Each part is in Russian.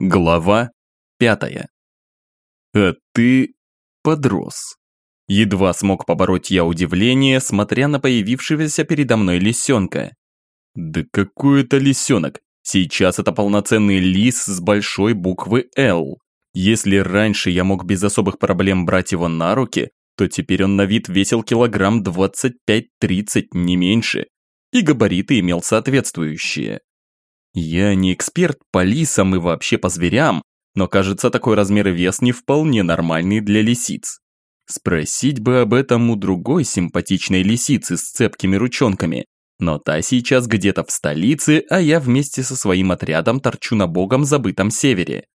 Глава пятая. А ты подрос. Едва смог побороть я удивление, смотря на появившегося передо мной лисенка. Да какой это лисенок? Сейчас это полноценный лис с большой буквы «Л». Если раньше я мог без особых проблем брать его на руки, то теперь он на вид весил килограмм 25-30, не меньше. И габариты имел соответствующие. Я не эксперт по лисам и вообще по зверям, но кажется такой размер и вес не вполне нормальный для лисиц. Спросить бы об этом у другой симпатичной лисицы с цепкими ручонками, но та сейчас где-то в столице, а я вместе со своим отрядом торчу на богом забытом севере.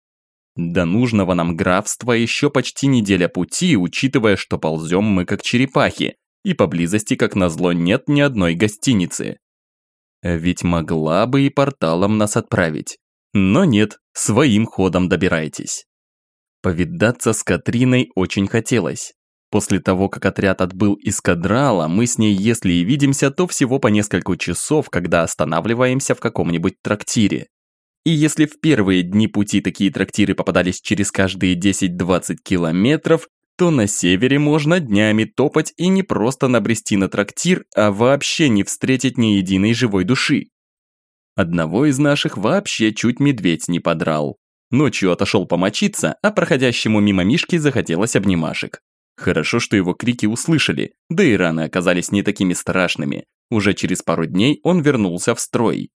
До нужного нам графства еще почти неделя пути, учитывая, что ползем мы как черепахи, и поблизости, как назло, нет ни одной гостиницы. Ведь могла бы и порталом нас отправить. Но нет, своим ходом добирайтесь. Повидаться с Катриной очень хотелось. После того, как отряд отбыл из кадрала, мы с ней, если и видимся, то всего по несколько часов, когда останавливаемся в каком-нибудь трактире. И если в первые дни пути такие трактиры попадались через каждые 10-20 километров, то на севере можно днями топать и не просто набрести на трактир, а вообще не встретить ни единой живой души. Одного из наших вообще чуть медведь не подрал. Ночью отошел помочиться, а проходящему мимо Мишки захотелось обнимашек. Хорошо, что его крики услышали, да и раны оказались не такими страшными. Уже через пару дней он вернулся в строй.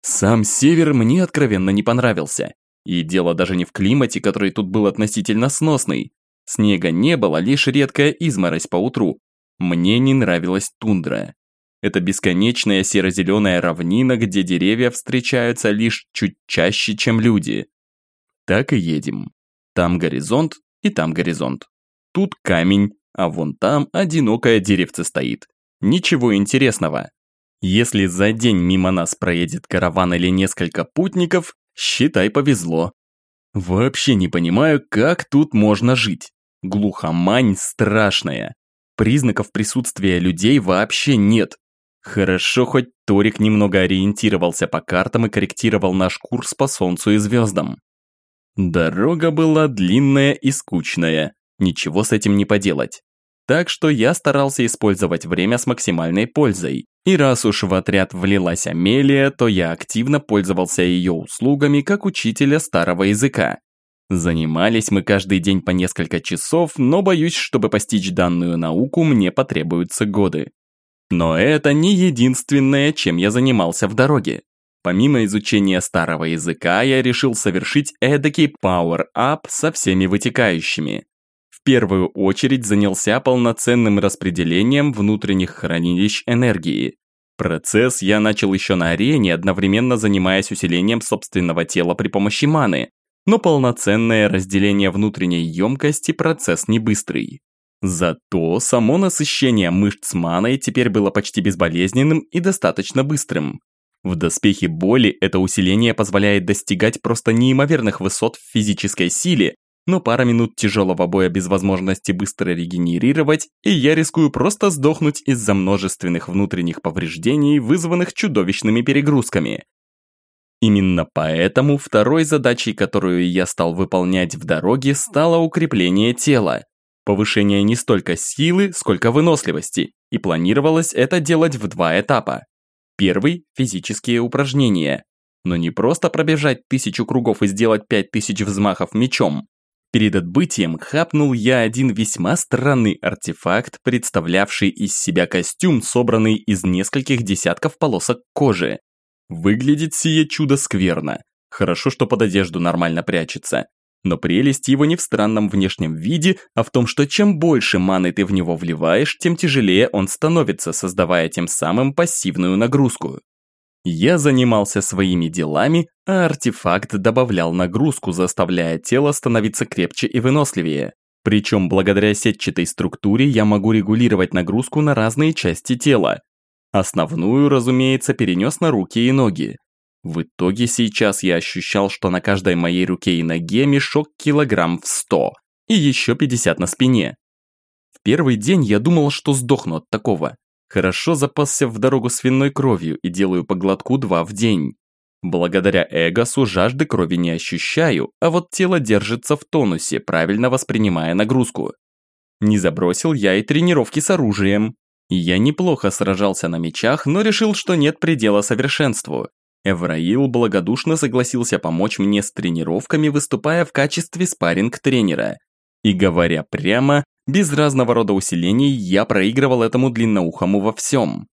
Сам север мне откровенно не понравился. И дело даже не в климате, который тут был относительно сносный. Снега не было, лишь редкая изморозь по утру. Мне не нравилась тундра. Это бесконечная серо-зеленая равнина, где деревья встречаются лишь чуть чаще, чем люди. Так и едем. Там горизонт и там горизонт. Тут камень, а вон там одинокое деревце стоит. Ничего интересного. Если за день мимо нас проедет караван или несколько путников, считай повезло. Вообще не понимаю, как тут можно жить. Глухомань страшная. Признаков присутствия людей вообще нет. Хорошо, хоть Торик немного ориентировался по картам и корректировал наш курс по Солнцу и звездам. Дорога была длинная и скучная, ничего с этим не поделать. Так что я старался использовать время с максимальной пользой. И раз уж в отряд влилась Амелия, то я активно пользовался ее услугами как учителя старого языка. Занимались мы каждый день по несколько часов, но боюсь, чтобы постичь данную науку, мне потребуются годы. Но это не единственное, чем я занимался в дороге. Помимо изучения старого языка, я решил совершить эдакий power-up со всеми вытекающими в первую очередь занялся полноценным распределением внутренних хранилищ энергии. Процесс я начал еще на арене, одновременно занимаясь усилением собственного тела при помощи маны, но полноценное разделение внутренней емкости процесс не быстрый. Зато само насыщение мышц маной теперь было почти безболезненным и достаточно быстрым. В доспехе боли это усиление позволяет достигать просто неимоверных высот в физической силе, но пара минут тяжелого боя без возможности быстро регенерировать, и я рискую просто сдохнуть из-за множественных внутренних повреждений, вызванных чудовищными перегрузками. Именно поэтому второй задачей, которую я стал выполнять в дороге, стало укрепление тела. Повышение не столько силы, сколько выносливости, и планировалось это делать в два этапа. Первый – физические упражнения. Но не просто пробежать тысячу кругов и сделать пять тысяч взмахов мечом, Перед отбытием хапнул я один весьма странный артефакт, представлявший из себя костюм, собранный из нескольких десятков полосок кожи. Выглядит сие чудо скверно. Хорошо, что под одежду нормально прячется. Но прелесть его не в странном внешнем виде, а в том, что чем больше маны ты в него вливаешь, тем тяжелее он становится, создавая тем самым пассивную нагрузку. Я занимался своими делами, а артефакт добавлял нагрузку, заставляя тело становиться крепче и выносливее. Причем благодаря сетчатой структуре я могу регулировать нагрузку на разные части тела. Основную, разумеется, перенес на руки и ноги. В итоге сейчас я ощущал, что на каждой моей руке и ноге мешок килограмм в 100 и еще 50 на спине. В первый день я думал, что сдохну от такого. Хорошо запасся в дорогу свиной кровью и делаю по глотку два в день. Благодаря Эгосу жажды крови не ощущаю, а вот тело держится в тонусе, правильно воспринимая нагрузку. Не забросил я и тренировки с оружием. Я неплохо сражался на мечах, но решил, что нет предела совершенству. Эвраил благодушно согласился помочь мне с тренировками, выступая в качестве спарринг-тренера. И говоря прямо, без разного рода усилений я проигрывал этому длинноухому во всем.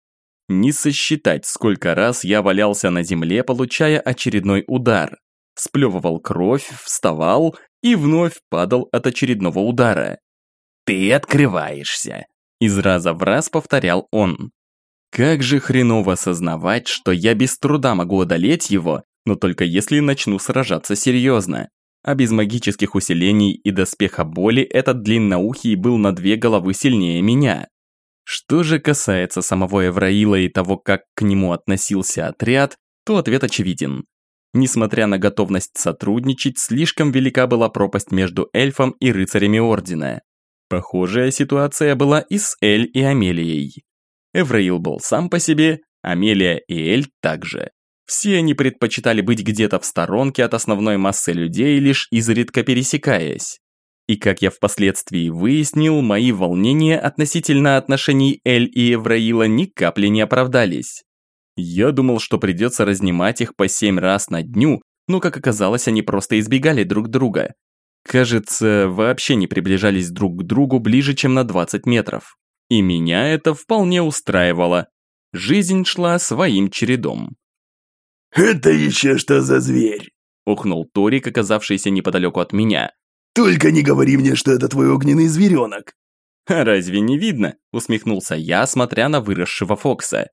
Не сосчитать, сколько раз я валялся на земле, получая очередной удар. Сплевывал кровь, вставал и вновь падал от очередного удара. «Ты открываешься!» Из раза в раз повторял он. Как же хреново осознавать, что я без труда могу одолеть его, но только если начну сражаться серьезно. А без магических усилений и доспеха боли этот длинноухий был на две головы сильнее меня. Что же касается самого Евраила и того, как к нему относился отряд, то ответ очевиден. Несмотря на готовность сотрудничать, слишком велика была пропасть между эльфом и рыцарями Ордена. Похожая ситуация была и с Эль и Амелией. Эвраил был сам по себе, Амелия и Эль также. Все они предпочитали быть где-то в сторонке от основной массы людей, лишь изредка пересекаясь. И как я впоследствии выяснил, мои волнения относительно отношений Эль и Евраила ни капли не оправдались. Я думал, что придется разнимать их по семь раз на дню, но как оказалось, они просто избегали друг друга. Кажется, вообще не приближались друг к другу ближе, чем на 20 метров. И меня это вполне устраивало. Жизнь шла своим чередом. «Это еще что за зверь?» – ухнул Торик, оказавшийся неподалеку от меня. Только не говори мне, что это твой огненный зверенок. А разве не видно? Усмехнулся я, смотря на выросшего Фокса.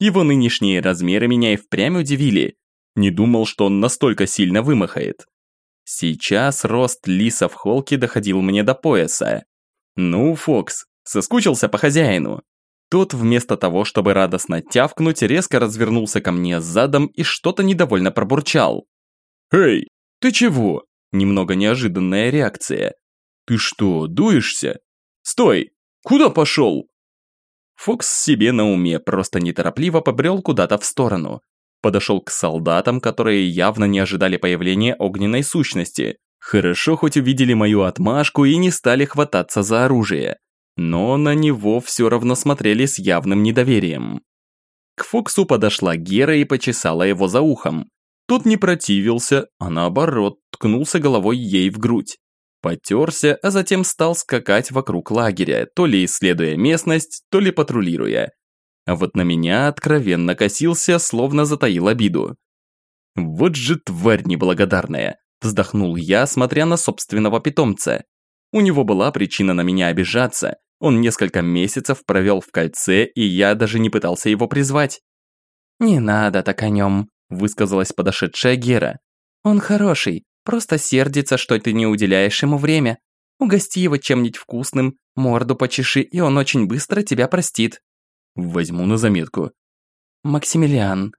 Его нынешние размеры меня и впрямь удивили. Не думал, что он настолько сильно вымахает. Сейчас рост лиса в холке доходил мне до пояса. Ну, Фокс, соскучился по хозяину. Тот вместо того, чтобы радостно тявкнуть, резко развернулся ко мне задом и что-то недовольно пробурчал. «Эй, ты чего?» Немного неожиданная реакция. «Ты что, дуешься? Стой! Куда пошел?» Фокс себе на уме просто неторопливо побрел куда-то в сторону. Подошел к солдатам, которые явно не ожидали появления огненной сущности. Хорошо хоть увидели мою отмашку и не стали хвататься за оружие. Но на него все равно смотрели с явным недоверием. К Фоксу подошла Гера и почесала его за ухом. Тот не противился, а наоборот, ткнулся головой ей в грудь. Потерся, а затем стал скакать вокруг лагеря, то ли исследуя местность, то ли патрулируя. А вот на меня откровенно косился, словно затаил обиду. «Вот же тварь неблагодарная!» – вздохнул я, смотря на собственного питомца. У него была причина на меня обижаться. Он несколько месяцев провел в кольце, и я даже не пытался его призвать. «Не надо так о нем», высказалась подошедшая Гера. «Он хороший, просто сердится, что ты не уделяешь ему время. Угости его чем-нибудь вкусным, морду почеши, и он очень быстро тебя простит». «Возьму на заметку». «Максимилиан,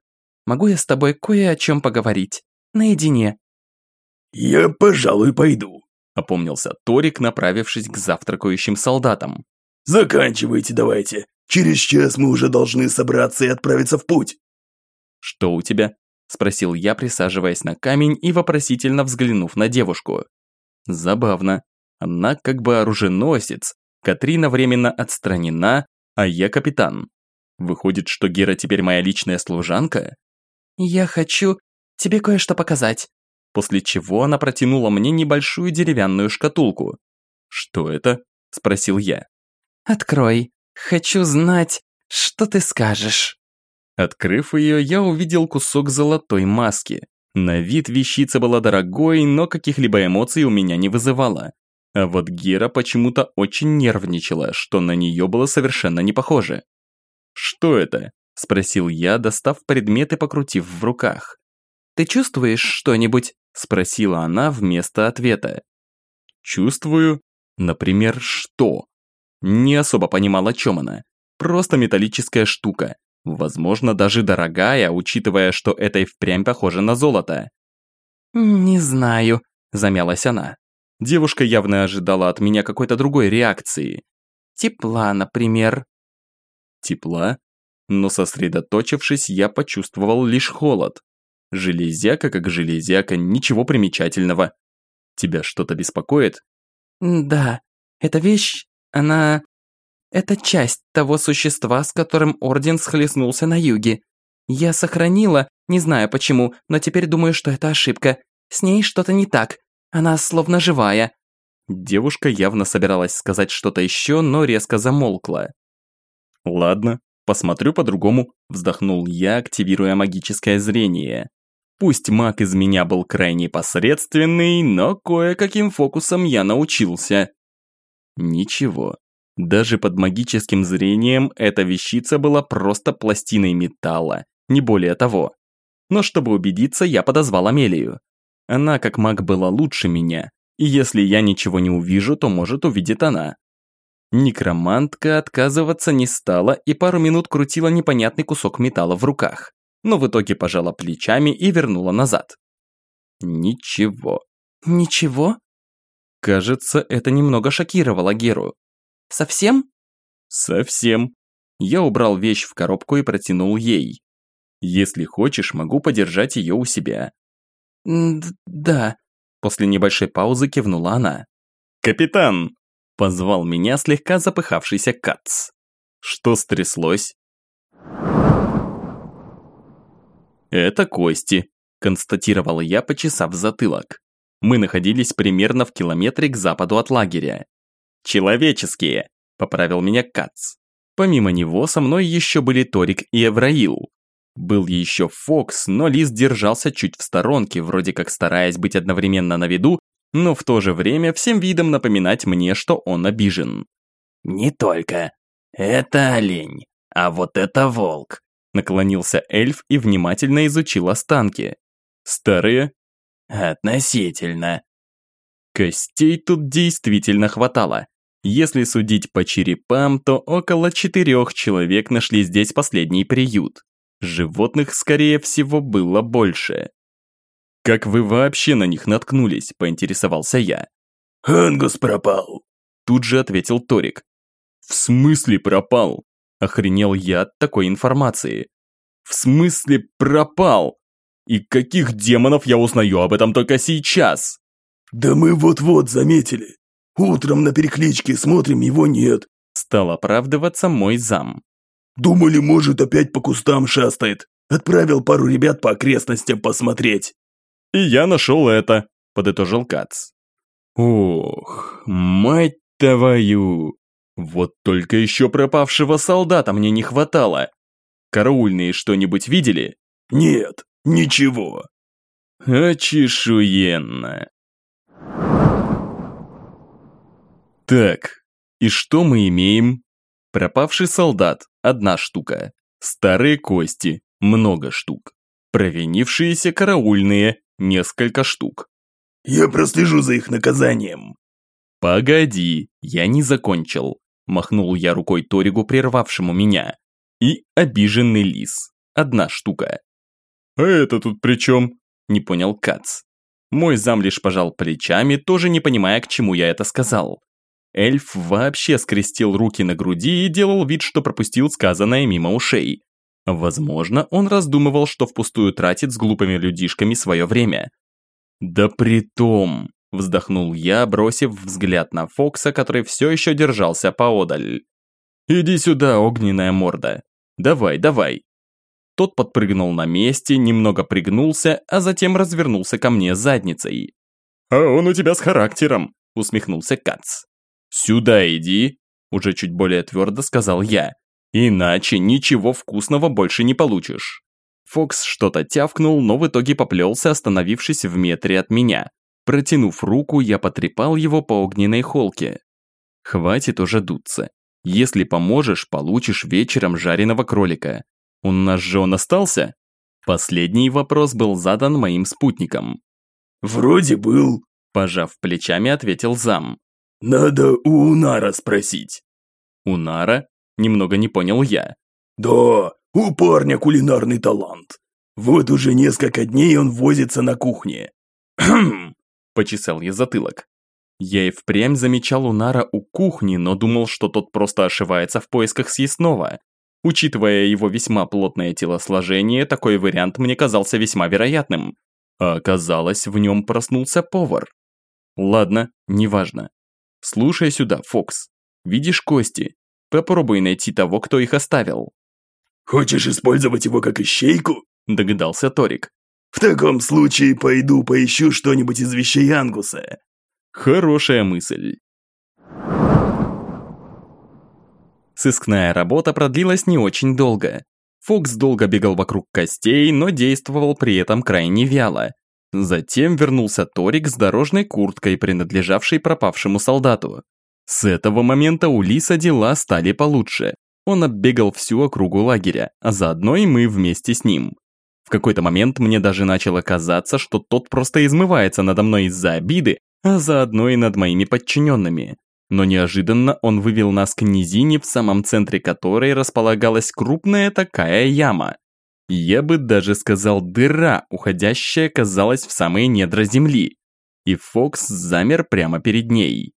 могу я с тобой кое о чем поговорить? Наедине?» «Я, пожалуй, пойду», – опомнился Торик, направившись к завтракающим солдатам. «Заканчивайте давайте. Через час мы уже должны собраться и отправиться в путь». «Что у тебя?» – спросил я, присаживаясь на камень и вопросительно взглянув на девушку. Забавно. Она как бы оруженосец, Катрина временно отстранена, а я капитан. Выходит, что Гера теперь моя личная служанка? «Я хочу тебе кое-что показать», после чего она протянула мне небольшую деревянную шкатулку. «Что это?» – спросил я. «Открой. Хочу знать, что ты скажешь». Открыв ее, я увидел кусок золотой маски. На вид вещица была дорогой, но каких-либо эмоций у меня не вызывала. А вот Гера почему-то очень нервничала, что на нее было совершенно не похоже. «Что это?» – спросил я, достав предмет и покрутив в руках. «Ты чувствуешь что-нибудь?» – спросила она вместо ответа. «Чувствую? Например, что?» Не особо понимал, о чем она. Просто металлическая штука, Возможно, даже дорогая, учитывая, что это и впрямь похоже на золото. «Не знаю», – замялась она. Девушка явно ожидала от меня какой-то другой реакции. «Тепла, например». «Тепла?» Но сосредоточившись, я почувствовал лишь холод. Железяка как железяка, ничего примечательного. Тебя что-то беспокоит? Да, эта вещь, она... Это часть того существа, с которым Орден схлестнулся на юге. Я сохранила, не знаю почему, но теперь думаю, что это ошибка. С ней что-то не так. Она словно живая. Девушка явно собиралась сказать что-то еще, но резко замолкла. Ладно, посмотрю по-другому, вздохнул я, активируя магическое зрение. Пусть маг из меня был крайне посредственный, но кое-каким фокусом я научился. Ничего. Даже под магическим зрением эта вещица была просто пластиной металла, не более того. Но чтобы убедиться, я подозвал Амелию. Она, как маг, была лучше меня, и если я ничего не увижу, то, может, увидит она. Некромантка отказываться не стала и пару минут крутила непонятный кусок металла в руках, но в итоге пожала плечами и вернула назад. Ничего. Ничего? Кажется, это немного шокировало Геру. Совсем? Совсем. Я убрал вещь в коробку и протянул ей. Если хочешь, могу подержать ее у себя. да. После небольшой паузы кивнула она. «Капитан!» – позвал меня слегка запыхавшийся Кац. «Что стряслось?» «Это кости», – констатировал я, почесав затылок. Мы находились примерно в километре к западу от лагеря. «Человеческие», – поправил меня Кац. Помимо него со мной еще были Торик и Эвраил. Был еще Фокс, но Лис держался чуть в сторонке, вроде как стараясь быть одновременно на виду, но в то же время всем видом напоминать мне, что он обижен. «Не только. Это олень, а вот это волк», наклонился эльф и внимательно изучил останки. «Старые?» «Относительно». Костей тут действительно хватало. Если судить по черепам, то около четырех человек нашли здесь последний приют. Животных, скорее всего, было больше. «Как вы вообще на них наткнулись?» – поинтересовался я. «Ангус пропал», – тут же ответил Торик. «В смысле пропал?» – охренел я от такой информации. «В смысле пропал? И каких демонов я узнаю об этом только сейчас?» «Да мы вот-вот заметили. Утром на перекличке смотрим, его нет», – стал оправдываться мой зам. Думали, может, опять по кустам шастает. Отправил пару ребят по окрестностям посмотреть. И я нашел это, подытожил Кац. Ох, мать твою. Вот только еще пропавшего солдата мне не хватало. Караульные что-нибудь видели? Нет, ничего. Очешуенно. Так, и что мы имеем? Пропавший солдат – одна штука. Старые кости – много штук. Провинившиеся караульные – несколько штук. Я прослежу за их наказанием. Погоди, я не закончил. Махнул я рукой Торигу, прервавшему меня. И обиженный лис. Одна штука. А это тут при чем? Не понял Кац. Мой зам лишь пожал плечами, тоже не понимая, к чему я это сказал. Эльф вообще скрестил руки на груди и делал вид, что пропустил сказанное мимо ушей. Возможно, он раздумывал, что впустую тратит с глупыми людишками свое время. «Да притом!» – вздохнул я, бросив взгляд на Фокса, который все еще держался поодаль. «Иди сюда, огненная морда! Давай, давай!» Тот подпрыгнул на месте, немного пригнулся, а затем развернулся ко мне задницей. «А он у тебя с характером!» – усмехнулся Кац. «Сюда иди», – уже чуть более твердо сказал я. «Иначе ничего вкусного больше не получишь». Фокс что-то тявкнул, но в итоге поплелся, остановившись в метре от меня. Протянув руку, я потрепал его по огненной холке. «Хватит уже дуться. Если поможешь, получишь вечером жареного кролика. У нас же он остался?» Последний вопрос был задан моим спутником. «Вроде был», – пожав плечами, ответил зам. «Надо у Унара спросить». «Унара?» Немного не понял я. «Да, у парня кулинарный талант. Вот уже несколько дней он возится на кухне». «Хм!» – почесал я затылок. Я и впрямь замечал Унара у кухни, но думал, что тот просто ошивается в поисках съестного. Учитывая его весьма плотное телосложение, такой вариант мне казался весьма вероятным. А оказалось, в нем проснулся повар. Ладно, неважно. Слушай сюда, Фокс. Видишь кости? Попробуй найти того, кто их оставил. «Хочешь использовать его как ищейку?» – догадался Торик. «В таком случае пойду поищу что-нибудь из вещей Ангуса». Хорошая мысль. Сыскная работа продлилась не очень долго. Фокс долго бегал вокруг костей, но действовал при этом крайне вяло. Затем вернулся Торик с дорожной курткой, принадлежавшей пропавшему солдату. С этого момента у Лиса дела стали получше. Он оббегал всю округу лагеря, а заодно и мы вместе с ним. В какой-то момент мне даже начало казаться, что тот просто измывается надо мной из-за обиды, а заодно и над моими подчиненными. Но неожиданно он вывел нас к низине, в самом центре которой располагалась крупная такая яма. Я бы даже сказал дыра, уходящая, казалось, в самые недра земли. И Фокс замер прямо перед ней.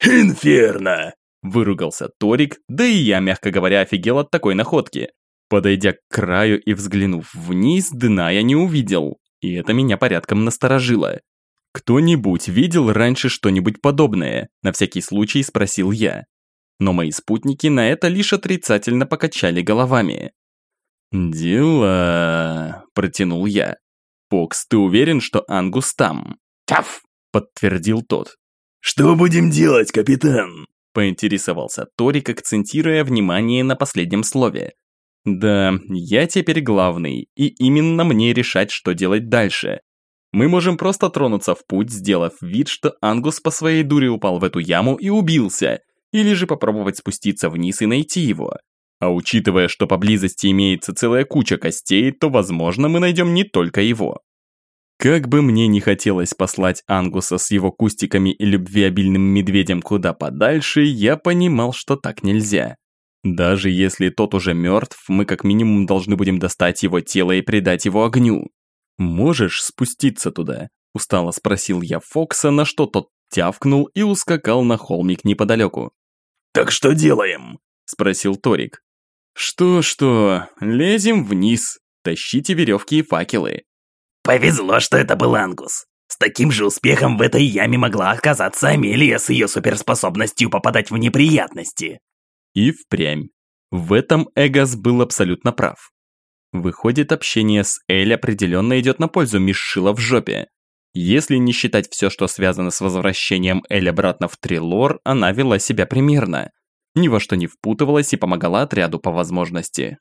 «Инферно!» Выругался Торик, да и я, мягко говоря, офигел от такой находки. Подойдя к краю и взглянув вниз, дна я не увидел, и это меня порядком насторожило. «Кто-нибудь видел раньше что-нибудь подобное?» На всякий случай спросил я. Но мои спутники на это лишь отрицательно покачали головами. «Дела...» – протянул я. «Фокс, ты уверен, что Ангус там?» «Таф!» – подтвердил тот. «Что будем делать, капитан?» Поинтересовался Торик, акцентируя внимание на последнем слове. Да, я теперь главный, и именно мне решать, что делать дальше. Мы можем просто тронуться в путь, сделав вид, что Ангус по своей дуре упал в эту яму и убился, или же попробовать спуститься вниз и найти его. А учитывая, что поблизости имеется целая куча костей, то, возможно, мы найдем не только его. Как бы мне не хотелось послать Ангуса с его кустиками и любвеобильным медведем куда подальше, я понимал, что так нельзя. Даже если тот уже мертв, мы как минимум должны будем достать его тело и предать его огню. «Можешь спуститься туда?» – устало спросил я Фокса, на что тот тявкнул и ускакал на холмик неподалеку. «Так что делаем?» – спросил Торик. «Что-что, лезем вниз, тащите веревки и факелы. Повезло, что это был Ангус. С таким же успехом в этой яме могла оказаться Амелия с ее суперспособностью попадать в неприятности. И впрямь. В этом Эгос был абсолютно прав. Выходит, общение с Эль определенно идет на пользу Мишила в жопе. Если не считать все, что связано с возвращением Эль обратно в Трилор, она вела себя примерно. Ни во что не впутывалась и помогала отряду по возможности.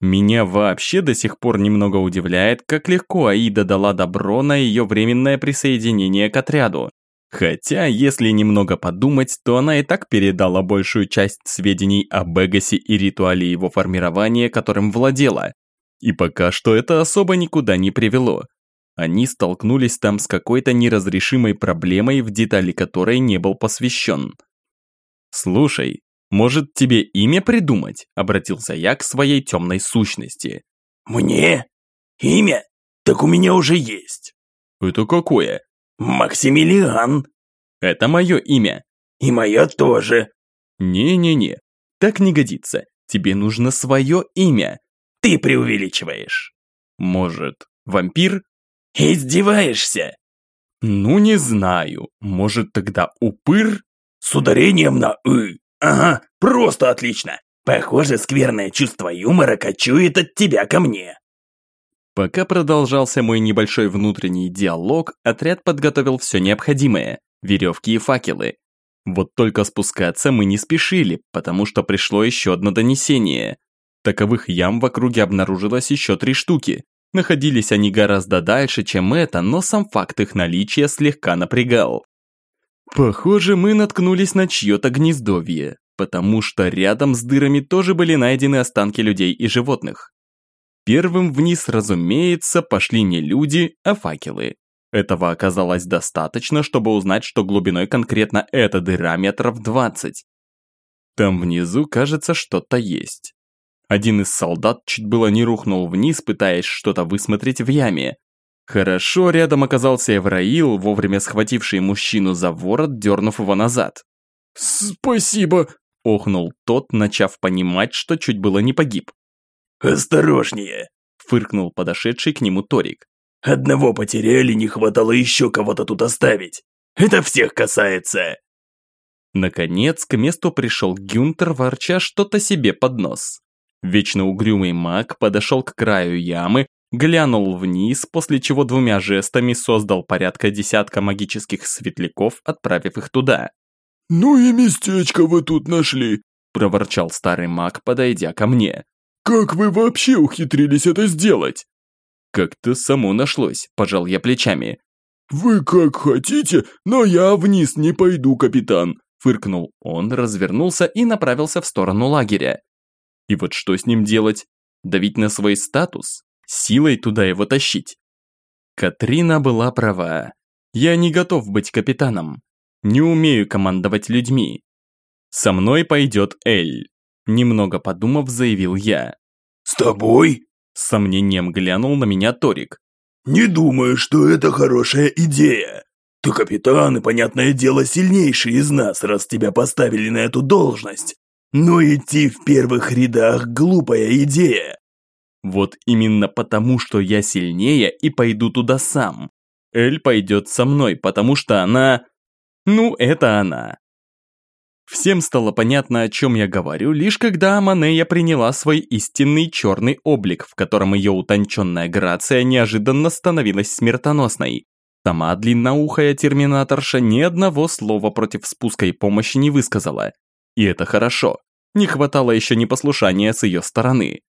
Меня вообще до сих пор немного удивляет, как легко Аида дала добро на ее временное присоединение к отряду. Хотя, если немного подумать, то она и так передала большую часть сведений о Бегасе и ритуале его формирования, которым владела. И пока что это особо никуда не привело. Они столкнулись там с какой-то неразрешимой проблемой, в детали которой не был посвящен. «Слушай, «Может, тебе имя придумать?» – обратился я к своей темной сущности. «Мне? Имя? Так у меня уже есть». «Это какое?» «Максимилиан». «Это мое имя». «И мое тоже». «Не-не-не, так не годится. Тебе нужно свое имя». «Ты преувеличиваешь». «Может, вампир?» «Издеваешься?» «Ну, не знаю. Может, тогда упыр?» «С ударением на «ы». «Ага, просто отлично! Похоже, скверное чувство юмора кочует от тебя ко мне!» Пока продолжался мой небольшой внутренний диалог, отряд подготовил все необходимое – веревки и факелы. Вот только спускаться мы не спешили, потому что пришло еще одно донесение. Таковых ям в округе обнаружилось еще три штуки. Находились они гораздо дальше, чем это, но сам факт их наличия слегка напрягал. Похоже, мы наткнулись на чье-то гнездовье, потому что рядом с дырами тоже были найдены останки людей и животных. Первым вниз, разумеется, пошли не люди, а факелы. Этого оказалось достаточно, чтобы узнать, что глубиной конкретно эта дыра метров 20. Там внизу, кажется, что-то есть. Один из солдат чуть было не рухнул вниз, пытаясь что-то высмотреть в яме, Хорошо рядом оказался Эвраил, вовремя схвативший мужчину за ворот, дернув его назад. «Спасибо!» охнул тот, начав понимать, что чуть было не погиб. «Осторожнее!» – фыркнул подошедший к нему Торик. «Одного потеряли, не хватало еще кого-то тут оставить. Это всех касается!» Наконец, к месту пришел Гюнтер, ворча что-то себе под нос. Вечно угрюмый маг подошел к краю ямы, глянул вниз, после чего двумя жестами создал порядка десятка магических светляков, отправив их туда. «Ну и местечко вы тут нашли», – проворчал старый маг, подойдя ко мне. «Как вы вообще ухитрились это сделать?» «Как-то само нашлось», – пожал я плечами. «Вы как хотите, но я вниз не пойду, капитан», – фыркнул он, развернулся и направился в сторону лагеря. И вот что с ним делать? Давить на свой статус? Силой туда его тащить? Катрина была права. Я не готов быть капитаном. Не умею командовать людьми. Со мной пойдет Эль. Немного подумав, заявил я. «С тобой?» С сомнением глянул на меня Торик. «Не думаю, что это хорошая идея. Ты капитан и, понятное дело, сильнейший из нас, раз тебя поставили на эту должность. Но идти в первых рядах – глупая идея. Вот именно потому, что я сильнее и пойду туда сам. Эль пойдет со мной, потому что она... Ну, это она. Всем стало понятно, о чем я говорю, лишь когда Аманея приняла свой истинный черный облик, в котором ее утонченная грация неожиданно становилась смертоносной. Сама длинноухая терминаторша ни одного слова против спуска и помощи не высказала. И это хорошо. Не хватало еще непослушания с ее стороны.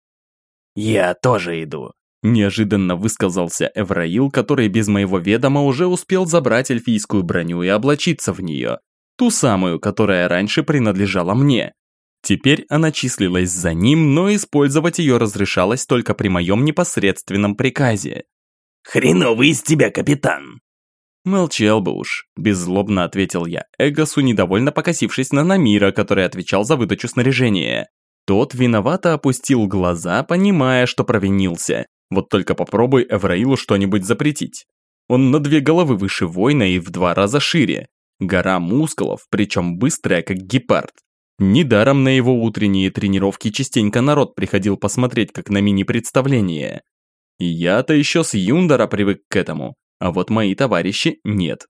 «Я тоже иду», Неожиданно высказался Эвраил, который без моего ведома уже успел забрать эльфийскую броню и облачиться в нее. Ту самую, которая раньше принадлежала мне. Теперь она числилась за ним, но использовать ее разрешалось только при моем непосредственном приказе. «Хреновый из тебя капитан!» «Молчал бы уж», – беззлобно ответил я Эгосу, недовольно покосившись на Намира, который отвечал за выдачу снаряжения. Тот виновато опустил глаза, понимая, что провинился. Вот только попробуй Эвраилу что-нибудь запретить. Он на две головы выше воина и в два раза шире. Гора мускулов, причем быстрая, как гепард. Недаром на его утренние тренировки частенько народ приходил посмотреть, как на мини-представление. Я-то еще с Юндора привык к этому, а вот мои товарищи нет.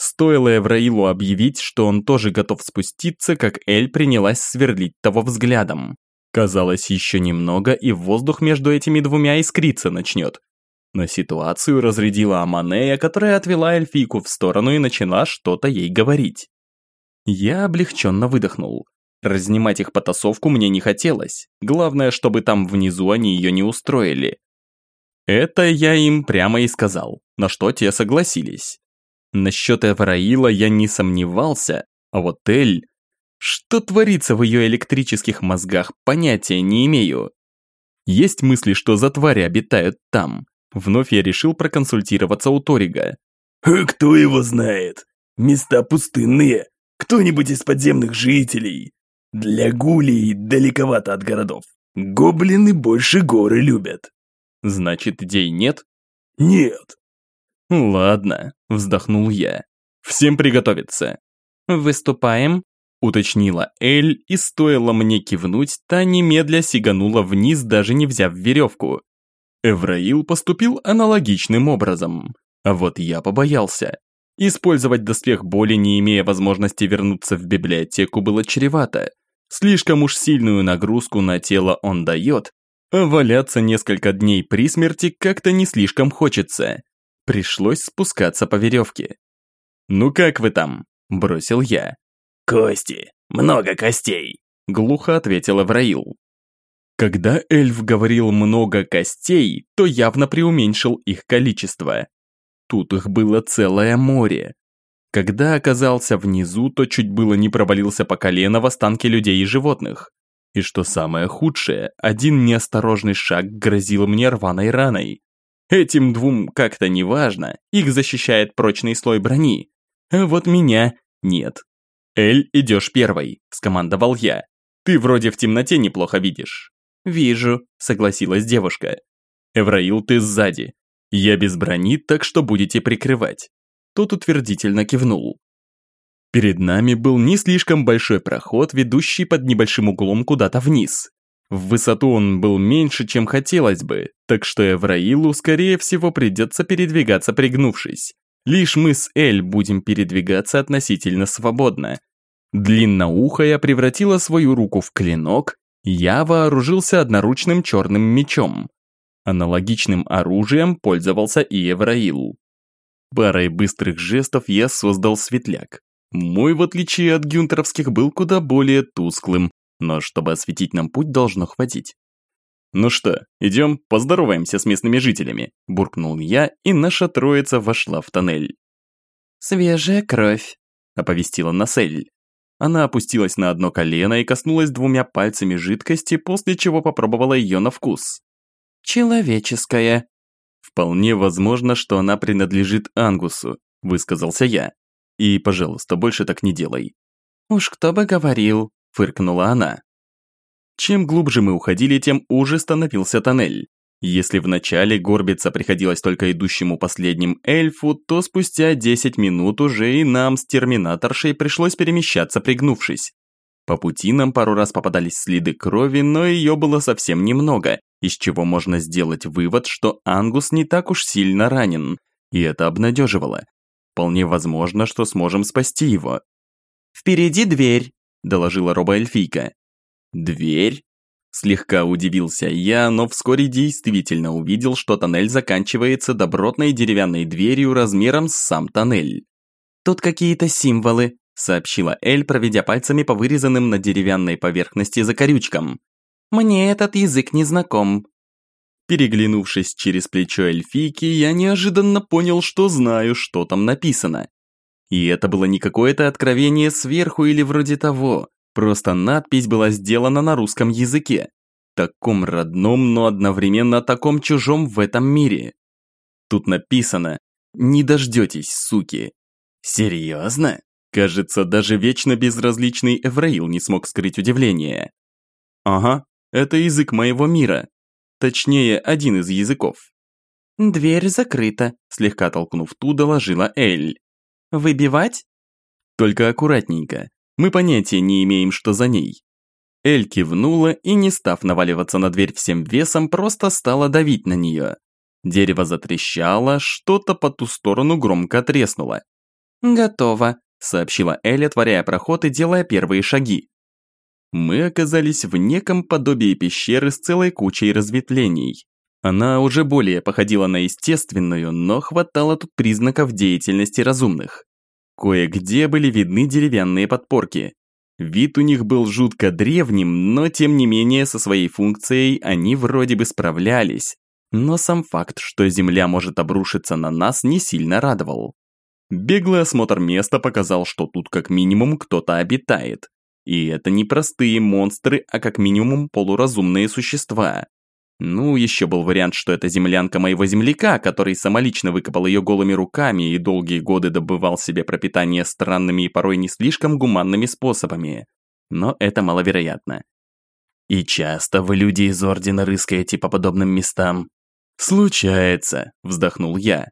Стоило Эвраилу объявить, что он тоже готов спуститься, как Эль принялась сверлить того взглядом. Казалось, еще немного, и воздух между этими двумя искриться начнет. Но ситуацию разрядила Аманея, которая отвела эльфийку в сторону и начала что-то ей говорить. Я облегченно выдохнул. Разнимать их потасовку мне не хотелось. Главное, чтобы там внизу они ее не устроили. Это я им прямо и сказал, на что те согласились. Насчет Эвраила я не сомневался, а вот Эль... Что творится в ее электрических мозгах, понятия не имею. Есть мысли, что за твари обитают там. Вновь я решил проконсультироваться у Торига. «А кто его знает? Места пустынные. Кто-нибудь из подземных жителей. Для гулей далековато от городов. Гоблины больше горы любят». «Значит, идей нет?» «Нет». «Ладно», – вздохнул я. «Всем приготовиться». «Выступаем?» – уточнила Эль, и стоило мне кивнуть, та немедля сиганула вниз, даже не взяв веревку. Эвраил поступил аналогичным образом. А вот я побоялся. Использовать доспех боли, не имея возможности вернуться в библиотеку, было чревато. Слишком уж сильную нагрузку на тело он дает, а валяться несколько дней при смерти как-то не слишком хочется. Пришлось спускаться по веревке. «Ну как вы там?» – бросил я. «Кости. Много костей», – глухо ответил Эвраил. Когда эльф говорил «много костей», то явно преуменьшил их количество. Тут их было целое море. Когда оказался внизу, то чуть было не провалился по колено в останки людей и животных. И что самое худшее, один неосторожный шаг грозил мне рваной раной. Этим двум как-то не важно, их защищает прочный слой брони. А вот меня нет. «Эль, идешь первой», – скомандовал я. «Ты вроде в темноте неплохо видишь». «Вижу», – согласилась девушка. «Эвраил, ты сзади. Я без брони, так что будете прикрывать». Тот утвердительно кивнул. Перед нами был не слишком большой проход, ведущий под небольшим углом куда-то вниз. В высоту он был меньше, чем хотелось бы, так что Эвраилу, скорее всего, придется передвигаться пригнувшись. Лишь мы с Эль будем передвигаться относительно свободно. Длинноухая превратила свою руку в клинок, я вооружился одноручным черным мечом. Аналогичным оружием пользовался и Евраил. Парой быстрых жестов я создал светляк. Мой, в отличие от гюнтеровских, был куда более тусклым, но чтобы осветить нам путь, должно хватить. «Ну что, идем, поздороваемся с местными жителями», – буркнул я, и наша троица вошла в тоннель. «Свежая кровь», – оповестила Насель. Она опустилась на одно колено и коснулась двумя пальцами жидкости, после чего попробовала ее на вкус. «Человеческая». «Вполне возможно, что она принадлежит Ангусу», – высказался я. «И, пожалуйста, больше так не делай». «Уж кто бы говорил», – фыркнула она. Чем глубже мы уходили, тем уже становился тоннель. Если вначале горбиться приходилось только идущему последним эльфу, то спустя 10 минут уже и нам с терминаторшей пришлось перемещаться пригнувшись. По пути нам пару раз попадались следы крови, но ее было совсем немного, из чего можно сделать вывод, что Ангус не так уж сильно ранен, и это обнадеживало. Вполне возможно, что сможем спасти его. «Впереди дверь», – доложила робоэльфийка. «Дверь?» Слегка удивился я, но вскоре действительно увидел, что тоннель заканчивается добротной деревянной дверью размером с сам тоннель. «Тут какие-то символы», – сообщила Эль, проведя пальцами по вырезанным на деревянной поверхности закорючкам. «Мне этот язык не знаком». Переглянувшись через плечо эльфийки, я неожиданно понял, что знаю, что там написано. И это было не какое-то откровение сверху или вроде того. Просто надпись была сделана на русском языке. Таком родном, но одновременно таком чужом в этом мире. Тут написано «Не дождетесь, суки». Серьезно? Кажется, даже вечно безразличный Эвраил не смог скрыть удивление. Ага, это язык моего мира. Точнее, один из языков. «Дверь закрыта», – слегка толкнув ту, доложила Эль. «Выбивать?» «Только аккуратненько. Мы понятия не имеем, что за ней. Эль кивнула и, не став наваливаться на дверь всем весом, просто стала давить на нее. Дерево затрещало, что-то по ту сторону громко треснуло. «Готово», – сообщила Эль, отворяя проход и делая первые шаги. Мы оказались в неком подобии пещеры с целой кучей разветвлений. Она уже более походила на естественную, но хватало тут признаков деятельности разумных. Кое-где были видны деревянные подпорки. Вид у них был жутко древним, но тем не менее со своей функцией они вроде бы справлялись. Но сам факт, что земля может обрушиться на нас, не сильно радовал. Беглый осмотр места показал, что тут как минимум кто-то обитает. И это не простые монстры, а как минимум полуразумные существа. Ну, еще был вариант, что это землянка моего земляка, который самолично выкопал ее голыми руками и долгие годы добывал себе пропитание странными и порой не слишком гуманными способами. Но это маловероятно. И часто вы, люди из Ордена, рыскаете по подобным местам. «Случается», – вздохнул я.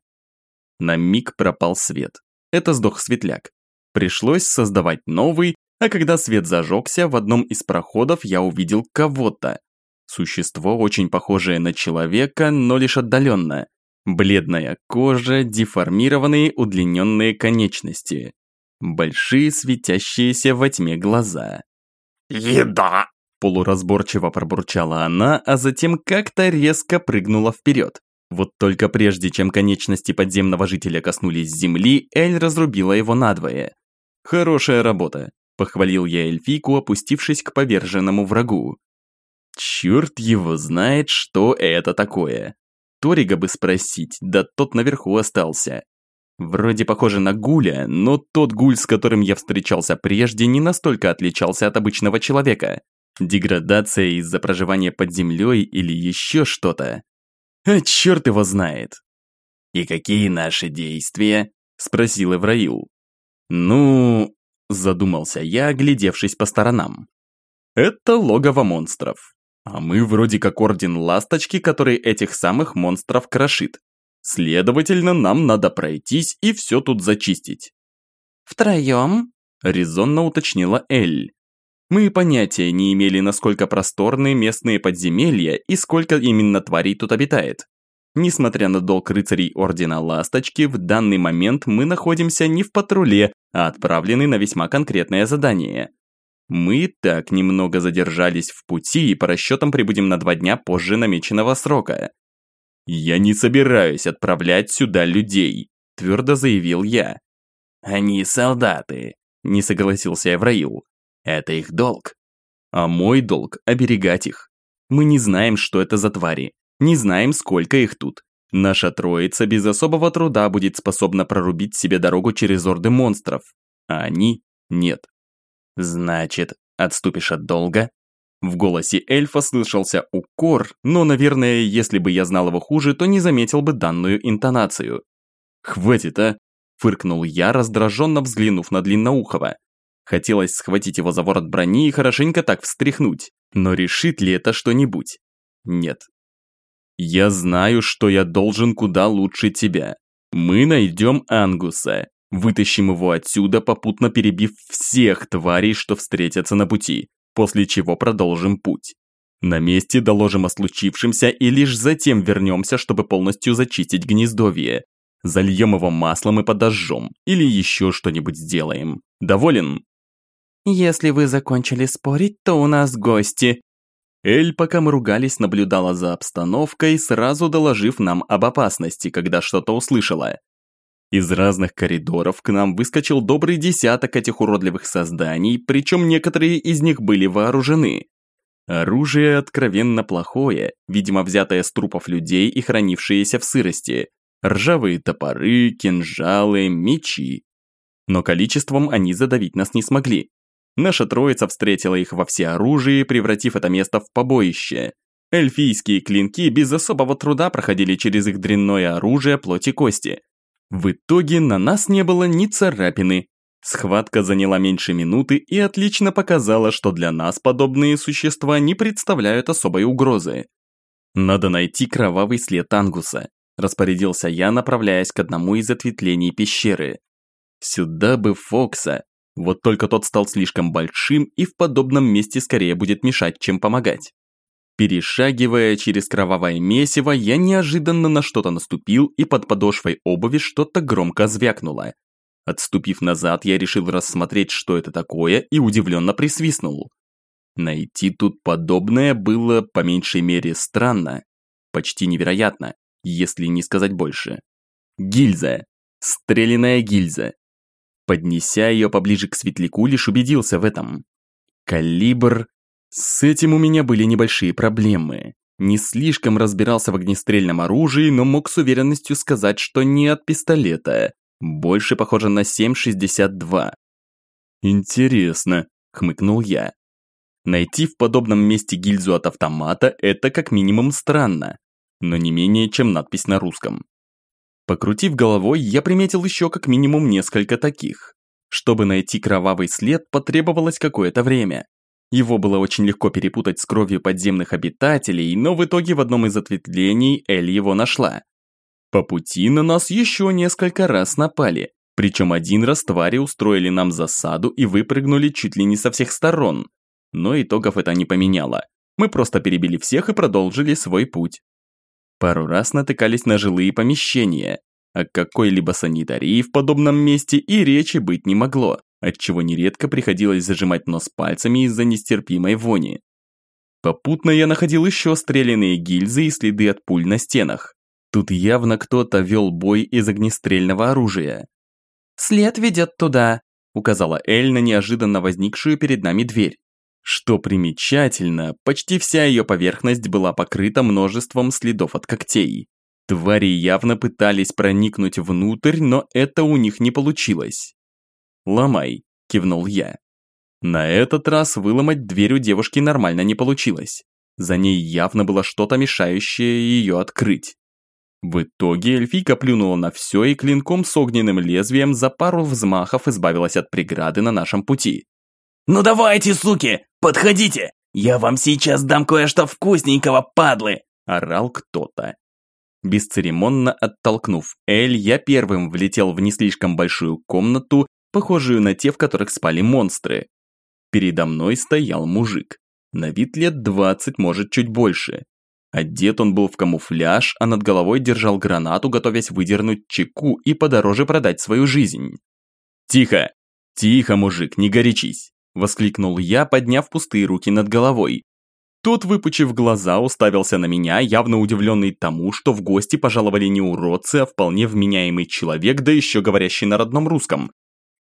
На миг пропал свет. Это сдох светляк. Пришлось создавать новый, а когда свет зажегся, в одном из проходов я увидел кого-то. Существо, очень похожее на человека, но лишь отдаленно. Бледная кожа, деформированные удлиненные конечности. Большие светящиеся во тьме глаза. «Еда!» Полуразборчиво пробурчала она, а затем как-то резко прыгнула вперед. Вот только прежде, чем конечности подземного жителя коснулись земли, Эль разрубила его надвое. «Хорошая работа», – похвалил я эльфийку, опустившись к поверженному врагу. Черт его знает, что это такое. Торига бы спросить, да тот наверху остался. Вроде похоже на гуля, но тот гуль, с которым я встречался прежде, не настолько отличался от обычного человека. Деградация из-за проживания под землей или еще что-то. А черт его знает. «И какие наши действия?» – спросил Эвраил. «Ну...» – задумался я, оглядевшись по сторонам. «Это логово монстров. А мы вроде как орден ласточки, который этих самых монстров крошит. Следовательно, нам надо пройтись и все тут зачистить. «Втроем?» резонно уточнила Эль. Мы понятия не имели, насколько просторны местные подземелья и сколько именно тварей тут обитает. Несмотря на долг рыцарей Ордена Ласточки, в данный момент мы находимся не в патруле, а отправлены на весьма конкретное задание. Мы так немного задержались в пути и по расчетам прибудем на два дня позже намеченного срока. «Я не собираюсь отправлять сюда людей», – твердо заявил я. «Они солдаты», – не согласился Эвраил. Это их долг. А мой долг – оберегать их. Мы не знаем, что это за твари. Не знаем, сколько их тут. Наша троица без особого труда будет способна прорубить себе дорогу через орды монстров. А они – нет. Значит, отступишь от долга? В голосе эльфа слышался укор, но, наверное, если бы я знал его хуже, то не заметил бы данную интонацию. «Хватит, а!» – фыркнул я, раздраженно взглянув на Длинноухова. Хотелось схватить его за ворот брони и хорошенько так встряхнуть. Но решит ли это что-нибудь? Нет. Я знаю, что я должен куда лучше тебя. Мы найдем Ангуса. Вытащим его отсюда, попутно перебив всех тварей, что встретятся на пути, после чего продолжим путь. На месте доложим о случившемся и лишь затем вернемся, чтобы полностью зачистить гнездовье. Зальем его маслом и подожжем, или еще что-нибудь сделаем. Доволен? «Если вы закончили спорить, то у нас гости». Эль, пока мы ругались, наблюдала за обстановкой, сразу доложив нам об опасности, когда что-то услышала. Из разных коридоров к нам выскочил добрый десяток этих уродливых созданий, причем некоторые из них были вооружены. Оружие откровенно плохое, видимо взятое с трупов людей и хранившееся в сырости. Ржавые топоры, кинжалы, мечи. Но количеством они задавить нас не смогли. Наша троица встретила их во всеоружии, превратив это место в побоище. Эльфийские клинки без особого труда проходили через их дрянное оружие плоти кости. В итоге на нас не было ни царапины. Схватка заняла меньше минуты и отлично показала, что для нас подобные существа не представляют особой угрозы. Надо найти кровавый след Ангуса, распорядился я, направляясь к одному из ответвлений пещеры. Сюда бы Фокса, вот только тот стал слишком большим и в подобном месте скорее будет мешать, чем помогать. Перешагивая через кровавое месиво, я неожиданно на что-то наступил и под подошвой обуви что-то громко звякнуло. Отступив назад, я решил рассмотреть, что это такое, и удивленно присвистнул. Найти тут подобное было, по меньшей мере, странно. Почти невероятно, если не сказать больше. Гильза. Стреляная гильза. Поднеся ее поближе к светляку, лишь убедился в этом. Калибр... С этим у меня были небольшие проблемы. Не слишком разбирался в огнестрельном оружии, но мог с уверенностью сказать, что не от пистолета. Больше похоже на 7,62. «Интересно», – хмыкнул я. Найти в подобном месте гильзу от автомата – это как минимум странно, но не менее, чем надпись на русском. Покрутив головой, я приметил еще как минимум несколько таких. Чтобы найти кровавый след, потребовалось какое-то время. Его было очень легко перепутать с кровью подземных обитателей, но в итоге в одном из ответвлений Эль его нашла. По пути на нас еще несколько раз напали, причем один раз твари устроили нам засаду и выпрыгнули чуть ли не со всех сторон. Но итогов это не поменяло. Мы просто перебили всех и продолжили свой путь. Пару раз натыкались на жилые помещения. О какой-либо санитарии в подобном месте и речи быть не могло, отчего нередко приходилось зажимать нос пальцами из-за нестерпимой вони. Попутно я находил еще стрелянные гильзы и следы от пуль на стенах. Тут явно кто-то вел бой из огнестрельного оружия. «След ведет туда», – указала Эль на неожиданно возникшую перед нами дверь. Что примечательно, почти вся ее поверхность была покрыта множеством следов от когтей. Твари явно пытались проникнуть внутрь, но это у них не получилось. «Ломай», – кивнул я. На этот раз выломать дверь у девушки нормально не получилось. За ней явно было что-то мешающее ее открыть. В итоге эльфийка плюнула на все и клинком с огненным лезвием за пару взмахов избавилась от преграды на нашем пути. «Ну давайте, суки, подходите! Я вам сейчас дам кое-что вкусненького, падлы!» – орал кто-то. Бесцеремонно оттолкнув Эль, я первым влетел в не слишком большую комнату, похожую на те, в которых спали монстры. Передо мной стоял мужик. На вид лет 20, может чуть больше. Одет он был в камуфляж, а над головой держал гранату, готовясь выдернуть чеку и подороже продать свою жизнь. «Тихо! Тихо, мужик, не горячись!» – воскликнул я, подняв пустые руки над головой. Тот, выпучив глаза, уставился на меня, явно удивленный тому, что в гости пожаловали не уродцы, а вполне вменяемый человек, да еще говорящий на родном русском.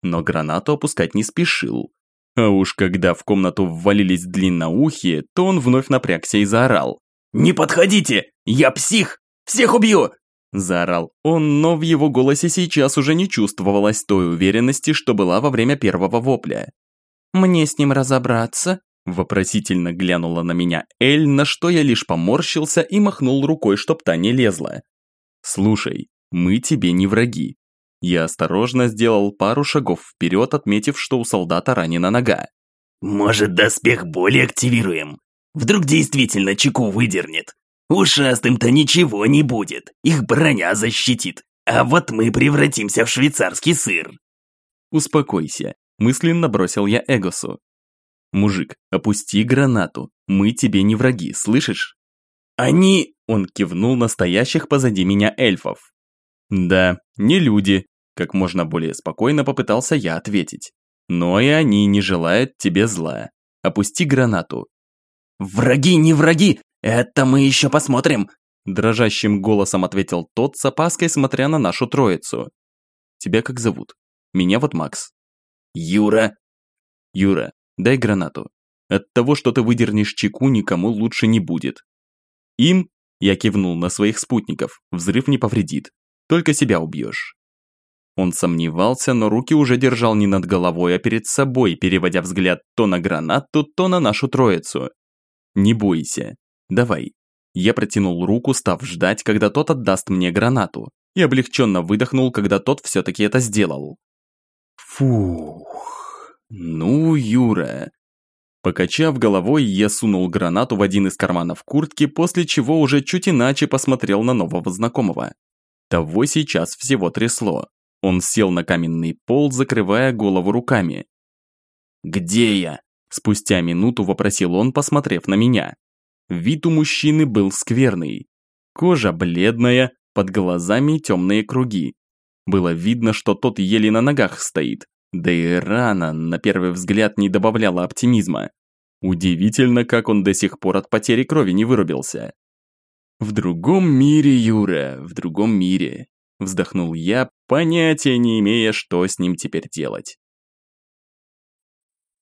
Но гранату опускать не спешил. А уж когда в комнату ввалились длинноухие, то он вновь напрягся и заорал. «Не подходите! Я псих! Всех убью!» Заорал он, но в его голосе сейчас уже не чувствовалось той уверенности, что была во время первого вопля. «Мне с ним разобраться?» Вопросительно глянула на меня Эль, на что я лишь поморщился и махнул рукой, чтоб та не лезла. «Слушай, мы тебе не враги». Я осторожно сделал пару шагов вперед, отметив, что у солдата ранена нога. «Может, доспех боли активируем? Вдруг действительно чеку выдернет? Ушастым-то ничего не будет, их броня защитит, а вот мы превратимся в швейцарский сыр». «Успокойся», мысленно бросил я Эгосу. «Мужик, опусти гранату, мы тебе не враги, слышишь?» «Они...» – он кивнул настоящих позади меня эльфов. «Да, не люди», – как можно более спокойно попытался я ответить. «Но и они не желают тебе зла. Опусти гранату». «Враги, не враги! Это мы еще посмотрим!» Дрожащим голосом ответил тот, с опаской смотря на нашу троицу. «Тебя как зовут?» «Меня вот Макс». «Юра». «Юра, Дай гранату. От того, что ты выдернешь чеку, никому лучше не будет. Им, я кивнул на своих спутников, взрыв не повредит. Только себя убьешь. Он сомневался, но руки уже держал не над головой, а перед собой, переводя взгляд то на гранату, то на нашу троицу. «Не бойся. Давай». Я протянул руку, став ждать, когда тот отдаст мне гранату, и облегченно выдохнул, когда тот все-таки это сделал. Фух. «Ну, Юра...» Покачав головой, я сунул гранату в один из карманов куртки, после чего уже чуть иначе посмотрел на нового знакомого. Того сейчас всего трясло. Он сел на каменный пол, закрывая голову руками. «Где я?» Спустя минуту вопросил он, посмотрев на меня. Вид у мужчины был скверный. Кожа бледная, под глазами темные круги. Было видно, что тот еле на ногах стоит, да и рана, на первый взгляд, не добавляла оптимизма. Удивительно, как он до сих пор от потери крови не вырубился. «В другом мире, Юра, в другом мире», – вздохнул я, понятия не имея, что с ним теперь делать.